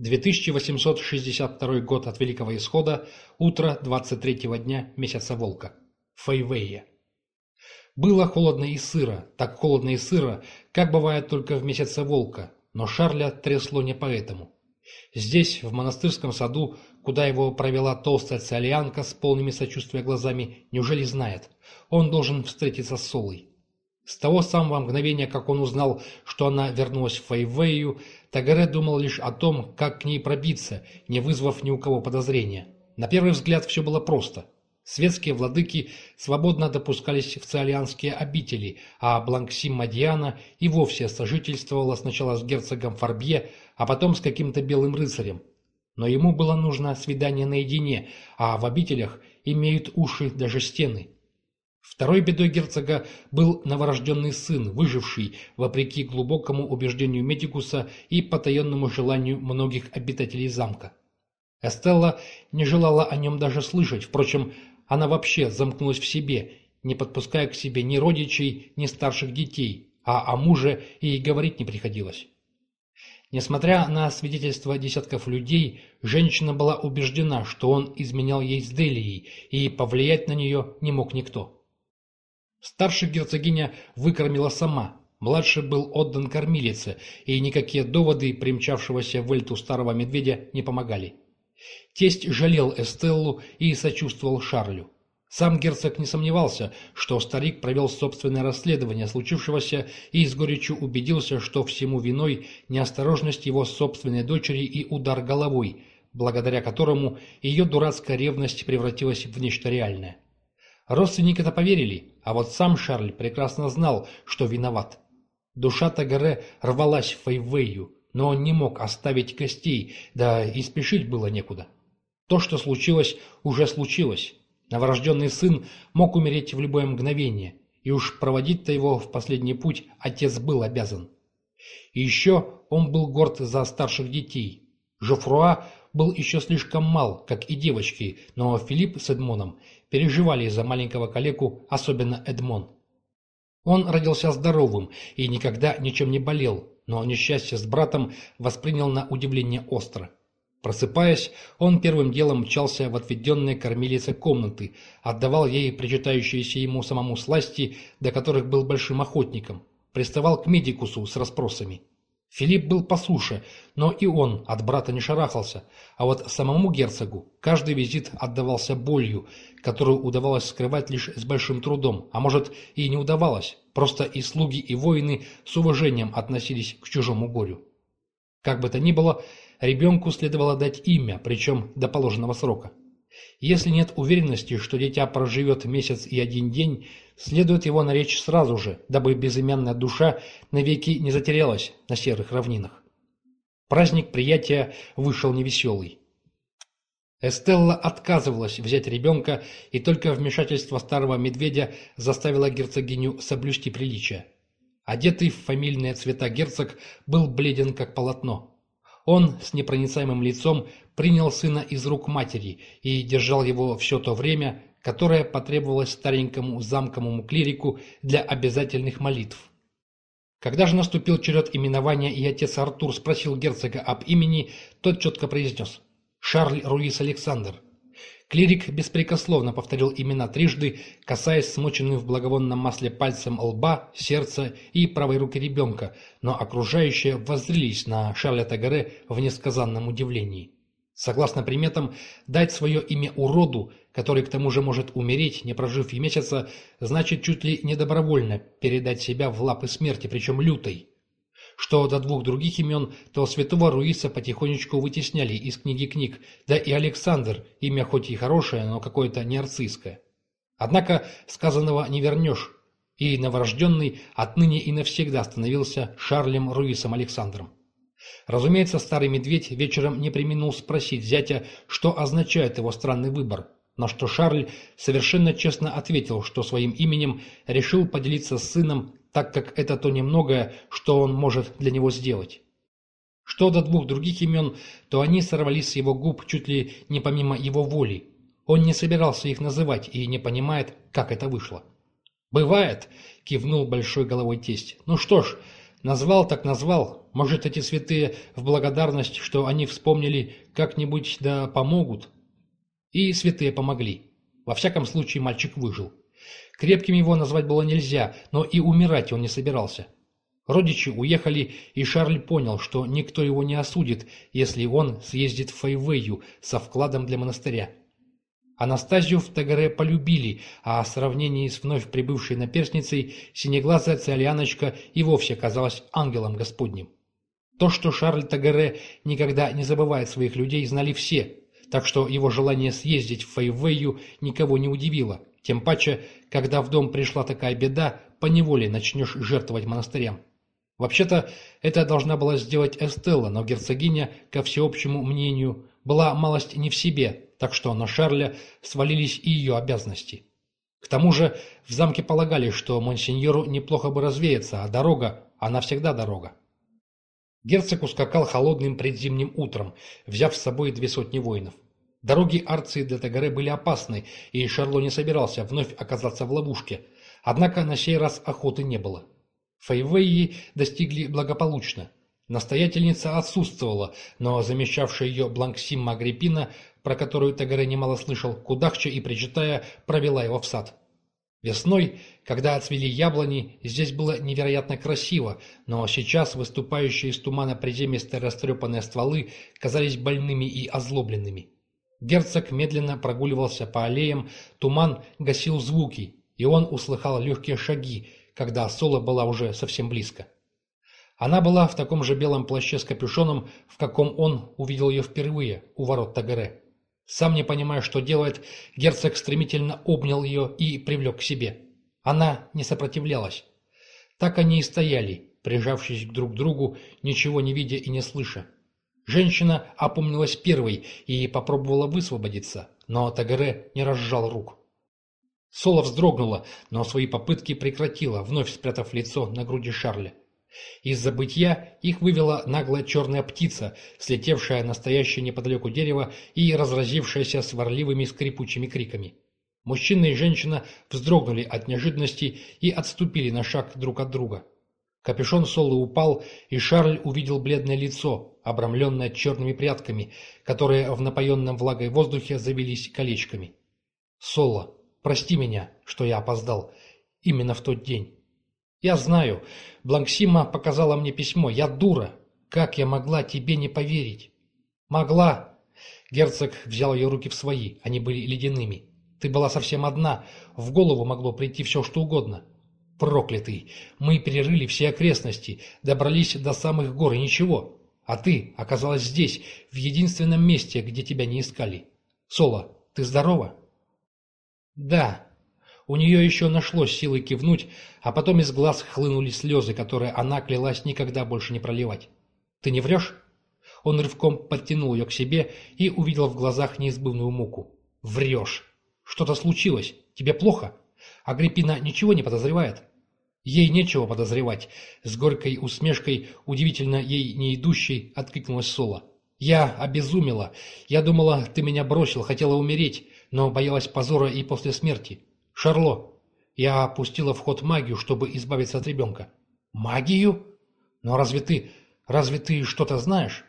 2862 год от Великого Исхода, утро 23-го дня месяца Волка. Фейвея. Было холодно и сыро, так холодно и сыро, как бывает только в месяце Волка, но Шарля трясло не поэтому. Здесь, в монастырском саду, куда его провела толстая циолианка с полными сочувствия глазами, неужели знает? Он должен встретиться с Солой. С того самого мгновения, как он узнал, что она вернулась в Фейвею, Тагаре думал лишь о том, как к ней пробиться, не вызвав ни у кого подозрения. На первый взгляд все было просто. Светские владыки свободно допускались в циолианские обители, а Бланксим Мадьяна и вовсе сожительствовала сначала с герцогом Фарбье, а потом с каким-то белым рыцарем. Но ему было нужно свидание наедине, а в обителях имеют уши даже стены. Второй бедой герцога был новорожденный сын, выживший, вопреки глубокому убеждению Медикуса и потаенному желанию многих обитателей замка. Эстелла не желала о нем даже слышать, впрочем, она вообще замкнулась в себе, не подпуская к себе ни родичей, ни старших детей, а о муже и говорить не приходилось. Несмотря на свидетельства десятков людей, женщина была убеждена, что он изменял ей с Делией, и повлиять на нее не мог никто. Старшая герцогиня выкормила сама, младший был отдан кормилице, и никакие доводы примчавшегося в Эльту старого медведя не помогали. Тесть жалел Эстеллу и сочувствовал Шарлю. Сам герцог не сомневался, что старик провел собственное расследование случившегося и с горечью убедился, что всему виной неосторожность его собственной дочери и удар головой, благодаря которому ее дурацкая ревность превратилась в нечто реальное. Родственники-то поверили, а вот сам Шарль прекрасно знал, что виноват. Душа Тагаре рвалась в Фейвею, но он не мог оставить костей, да и спешить было некуда. То, что случилось, уже случилось. Новорожденный сын мог умереть в любое мгновение, и уж проводить-то его в последний путь отец был обязан. И еще он был горд за старших детей. Жофруа был еще слишком мал, как и девочки, но Филипп с Эдмоном переживали из-за маленького калеку, особенно Эдмон. Он родился здоровым и никогда ничем не болел, но несчастье с братом воспринял на удивление остро. Просыпаясь, он первым делом мчался в отведенные кормилице комнаты, отдавал ей причитающиеся ему самому сласти, до которых был большим охотником, приставал к медикусу с расспросами. Филипп был по суше, но и он от брата не шарахался, а вот самому герцогу каждый визит отдавался болью, которую удавалось скрывать лишь с большим трудом, а может и не удавалось, просто и слуги, и воины с уважением относились к чужому горю. Как бы то ни было, ребенку следовало дать имя, причем до положенного срока. Если нет уверенности, что дитя проживет месяц и один день, следует его наречь сразу же, дабы безымянная душа навеки не затерялась на серых равнинах. Праздник приятия вышел невеселый. Эстелла отказывалась взять ребенка, и только вмешательство старого медведя заставило герцогиню соблюсти приличие. Одетый в фамильные цвета герцог был бледен как полотно. Он с непроницаемым лицом принял сына из рук матери и держал его все то время, которое потребовалось старенькому замковому клирику для обязательных молитв. Когда же наступил черед именования и отец Артур спросил герцога об имени, тот четко произнес «Шарль Руис Александр». Клирик беспрекословно повторил имена трижды, касаясь смоченным в благовонном масле пальцем лба, сердца и правой руки ребенка, но окружающие воззрелись на Шарля Тагаре в несказанном удивлении. Согласно приметам, дать свое имя уроду, который к тому же может умереть, не прожив и месяца, значит чуть ли не добровольно передать себя в лапы смерти, причем лютой. Что до двух других имен, то святого Руиса потихонечку вытесняли из книги книг, да и Александр, имя хоть и хорошее, но какое-то не арцистское. Однако сказанного не вернешь, и новорожденный отныне и навсегда становился Шарлем Руисом Александром. Разумеется, старый медведь вечером не применил спросить зятя, что означает его странный выбор, на что Шарль совершенно честно ответил, что своим именем решил поделиться с сыном, так как это то немногое, что он может для него сделать. Что до двух других имен, то они сорвались с его губ чуть ли не помимо его воли. Он не собирался их называть и не понимает, как это вышло. «Бывает», — кивнул большой головой тесть. «Ну что ж, Назвал так назвал. Может, эти святые в благодарность, что они вспомнили, как-нибудь да помогут. И святые помогли. Во всяком случае, мальчик выжил. Крепким его назвать было нельзя, но и умирать он не собирался. Родичи уехали, и Шарль понял, что никто его не осудит, если он съездит в Фейвею со вкладом для монастыря. Анастазию в Тагаре полюбили, а в сравнении с вновь прибывшей наперстницей синеглазая Циолианочка и вовсе казалась ангелом Господним. То, что Шарль Тагаре никогда не забывает своих людей, знали все, так что его желание съездить в Фейвею никого не удивило, тем паче, когда в дом пришла такая беда, поневоле начнешь жертвовать монастырям. Вообще-то, это должна была сделать Эстелла, но герцогиня, ко всеобщему мнению, была малость не в себе, так что на Шарля свалились и ее обязанности. К тому же в замке полагали, что монсеньору неплохо бы развеяться, а дорога, она всегда дорога. Герцог ускакал холодным предзимним утром, взяв с собой две сотни воинов. Дороги Арции для Тагаре были опасны, и Шарло не собирался вновь оказаться в ловушке. Однако на сей раз охоты не было. Фейвеи достигли благополучно. Настоятельница отсутствовала, но замещавшая ее Бланксимма Агриппина, про которую Тагаре немало слышал, кудахча и причитая, провела его в сад. Весной, когда отцвели яблони, здесь было невероятно красиво, но сейчас выступающие из тумана приземистые растрепанные стволы казались больными и озлобленными. Герцог медленно прогуливался по аллеям, туман гасил звуки, и он услыхал легкие шаги, когда Соло была уже совсем близко. Она была в таком же белом плаще с капюшоном, в каком он увидел ее впервые у ворот Тагаре. Сам не понимая, что делает, герцог стремительно обнял ее и привлек к себе. Она не сопротивлялась. Так они и стояли, прижавшись друг к другу, ничего не видя и не слыша. Женщина опомнилась первой и попробовала высвободиться, но Тагаре не разжал рук. Соло вздрогнула, но свои попытки прекратила, вновь спрятав лицо на груди Шарля. Из забытья их вывела наглая черная птица, слетевшая на стоящее неподалеку дерево и разразившаяся сварливыми скрипучими криками. Мужчина и женщина вздрогнули от неожиданности и отступили на шаг друг от друга. Капюшон Солы упал, и Шарль увидел бледное лицо, обрамленное черными прядками, которые в напоенном влагой воздухе завелись колечками. «Соло, прости меня, что я опоздал. Именно в тот день». «Я знаю. Бланксима показала мне письмо. Я дура. Как я могла тебе не поверить?» «Могла». Герцог взял ее руки в свои. Они были ледяными. «Ты была совсем одна. В голову могло прийти все, что угодно». «Проклятый! Мы перерыли все окрестности, добрались до самых гор и ничего. А ты оказалась здесь, в единственном месте, где тебя не искали. Соло, ты здорова?» «Да», у нее еще нашлось силы кивнуть, а потом из глаз хлынули слезы, которые она клялась никогда больше не проливать. «Ты не врешь?» Он рывком подтянул ее к себе и увидел в глазах неизбывную муку. «Врешь! Что-то случилось? Тебе плохо? Агриппина ничего не подозревает?» Ей нечего подозревать. С горькой усмешкой, удивительно ей не идущей, откликнулась Соло. «Я обезумела. Я думала, ты меня бросил, хотела умереть, но боялась позора и после смерти. «Шарло, я опустила в ход магию, чтобы избавиться от ребенка». «Магию? Но разве ты... разве ты что-то знаешь?»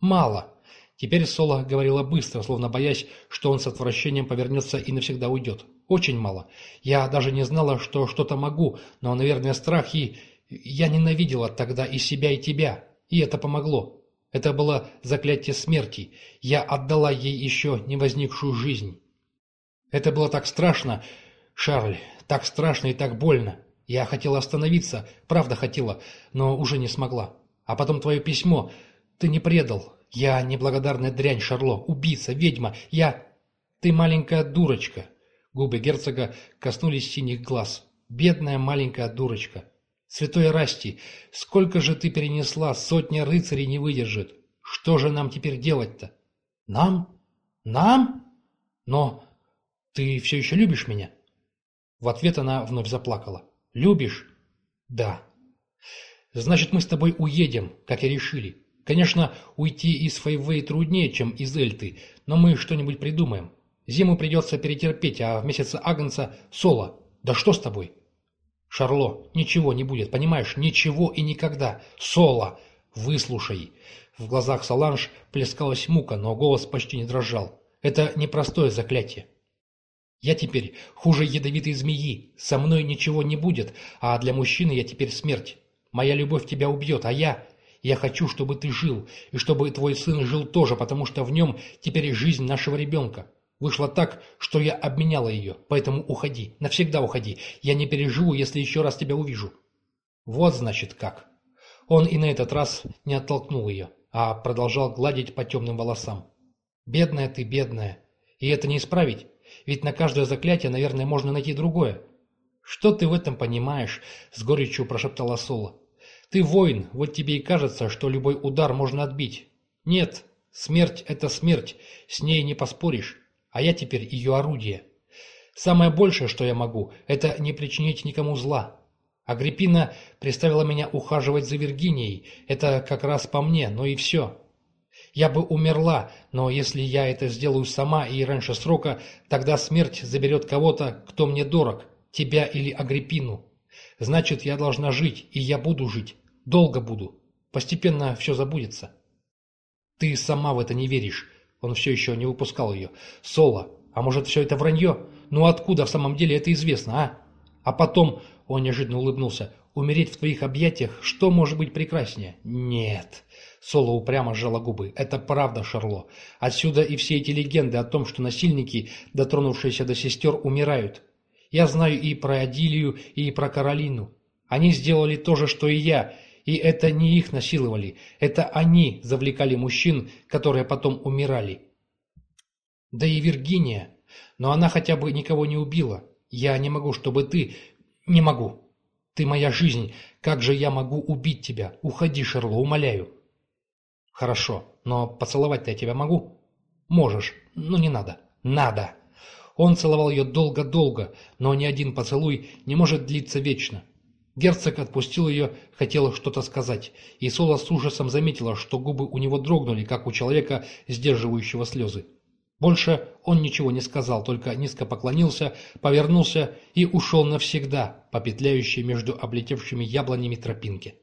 «Мало». Теперь Соло говорила быстро, словно боясь, что он с отвращением повернется и навсегда уйдет. «Очень мало. Я даже не знала, что что-то могу, но, наверное, страх и... Я ненавидела тогда и себя, и тебя. И это помогло. Это было заклятие смерти. Я отдала ей еще не возникшую жизнь. Это было так страшно, «Шарль, так страшно и так больно. Я хотела остановиться, правда хотела, но уже не смогла. А потом твое письмо. Ты не предал. Я неблагодарная дрянь, Шарло, убийца, ведьма. Я... Ты маленькая дурочка». Губы герцога коснулись синих глаз. «Бедная маленькая дурочка. Святой Расти, сколько же ты перенесла, сотня рыцарей не выдержит. Что же нам теперь делать-то? Нам? Нам? Но ты все еще любишь меня?» В ответ она вновь заплакала. «Любишь?» «Да». «Значит, мы с тобой уедем, как и решили. Конечно, уйти из Фейвей труднее, чем из Эльты, но мы что-нибудь придумаем. Зиму придется перетерпеть, а в месяце Агнца — соло. Да что с тобой?» Шарло, ничего не будет, понимаешь? Ничего и никогда. Соло, выслушай. В глазах Саланж плескалась мука, но голос почти не дрожал. Это непростое заклятие. Я теперь хуже ядовитой змеи. Со мной ничего не будет, а для мужчины я теперь смерть. Моя любовь тебя убьет, а я... Я хочу, чтобы ты жил, и чтобы твой сын жил тоже, потому что в нем теперь жизнь нашего ребенка. Вышло так, что я обменяла ее, поэтому уходи, навсегда уходи. Я не переживу, если еще раз тебя увижу. Вот значит как. Он и на этот раз не оттолкнул ее, а продолжал гладить по темным волосам. Бедная ты, бедная. И это не исправить, ведь на каждое заклятие, наверное, можно найти другое. Что ты в этом понимаешь? С горечью прошептала Соло. Ты воин, вот тебе и кажется, что любой удар можно отбить. Нет, смерть – это смерть, с ней не поспоришь а я теперь ее орудие. Самое большее, что я могу, это не причинить никому зла. Агриппина приставила меня ухаживать за Виргинией, это как раз по мне, но и все. Я бы умерла, но если я это сделаю сама и раньше срока, тогда смерть заберет кого-то, кто мне дорог, тебя или Агриппину. Значит, я должна жить, и я буду жить. Долго буду. Постепенно все забудется. Ты сама в это не веришь. Он все еще не выпускал ее. «Соло, а может, все это вранье? Ну откуда в самом деле это известно, а? А потом...» Он неожиданно улыбнулся. «Умереть в твоих объятиях, что может быть прекраснее?» «Нет». Соло упрямо сжала губы. «Это правда, Шарло. Отсюда и все эти легенды о том, что насильники, дотронувшиеся до сестер, умирают. Я знаю и про Адилию, и про Каролину. Они сделали то же, что и я, и это не их насиловали, это они завлекали мужчин, которые потом умирали. Да и Виргиния. Но она хотя бы никого не убила. Я не могу, чтобы ты... Не могу. Ты моя жизнь. Как же я могу убить тебя? Уходи, Шерло, умоляю. Хорошо, но поцеловать-то я тебя могу? Можешь, но не надо. Надо. Он целовал ее долго-долго, но ни один поцелуй не может длиться вечно. Герцог отпустил ее, хотел что-то сказать, и Сола с ужасом заметила, что губы у него дрогнули, как у человека, сдерживающего слезы. Больше он ничего не сказал, только низко поклонился, повернулся и ушел навсегда по петляющей между облетевшими яблонями тропинке.